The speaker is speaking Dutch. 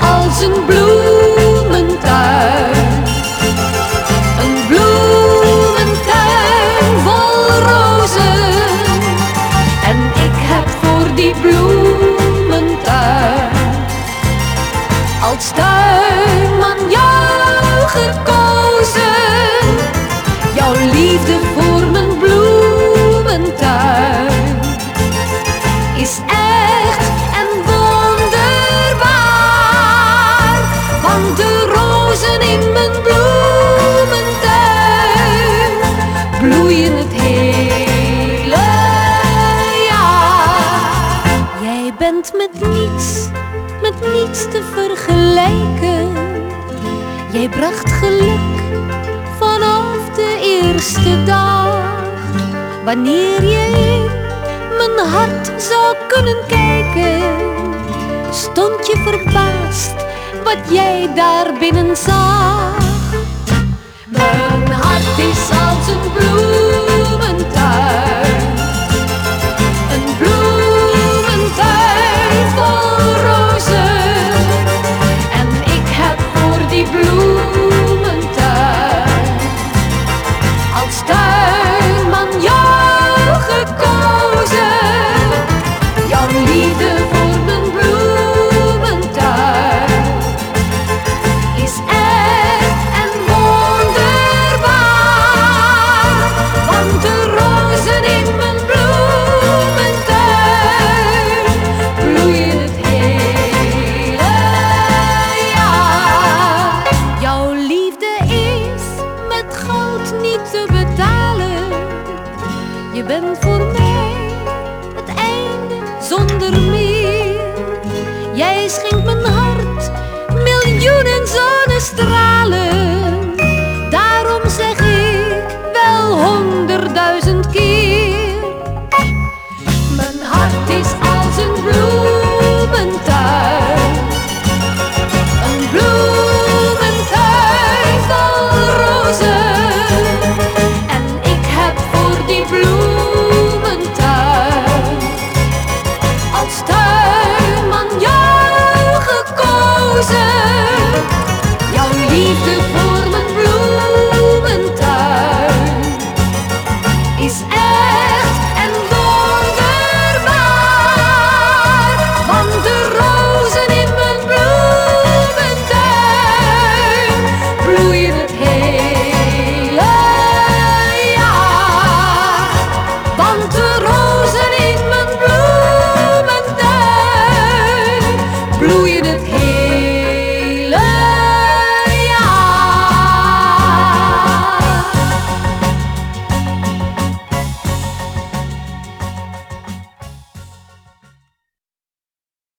als een bloementuin. Een bloementuin vol rozen. En ik heb voor die bloementuin als bloeien het hele jaar. Jij bent met niets, met niets te vergelijken. Jij bracht geluk vanaf de eerste dag. Wanneer je in mijn hart zou kunnen kijken, stond je verbaasd wat jij daar binnen zag. Hart is als een bloementuin, een bloementuin vol rozen. En ik heb voor die bloementuin als tuinman jou gekozen. Jouw liefde voor Je bent voor mij het einde zonder meer. Jij schenkt mijn hart miljoenen zonnestralen. Daarom zeg ik wel honderdduizend keer. Mijn hart is als een.